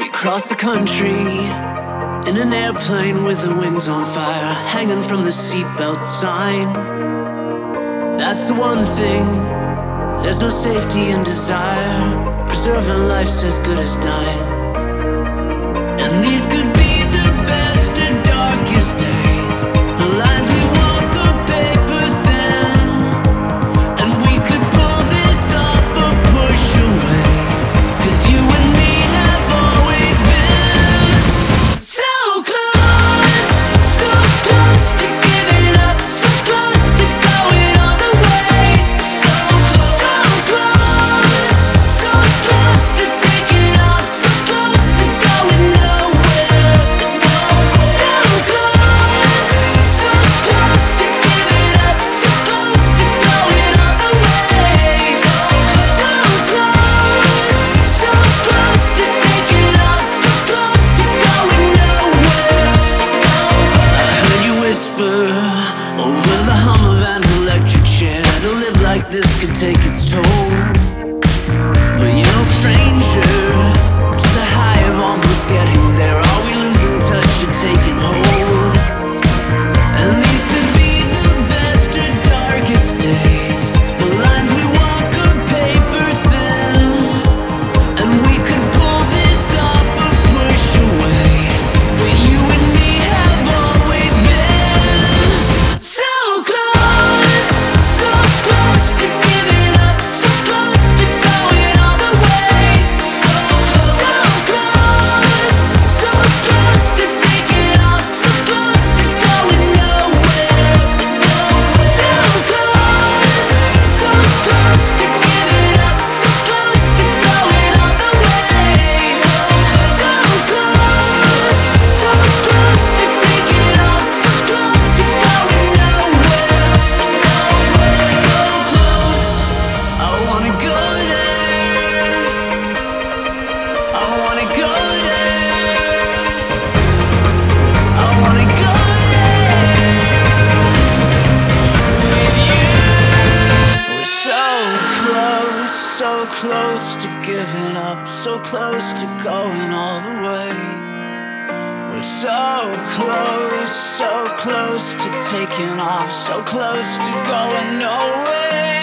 We cross the country in an airplane with the wings on fire, hanging from the seatbelt sign. That's the one thing, there's no safety in desire. Preserving life's as good as dying. this could take its toll. i wanna go there so close to giving up, so close to going all the way. We're so close, so close to taking off, so close to going nowhere.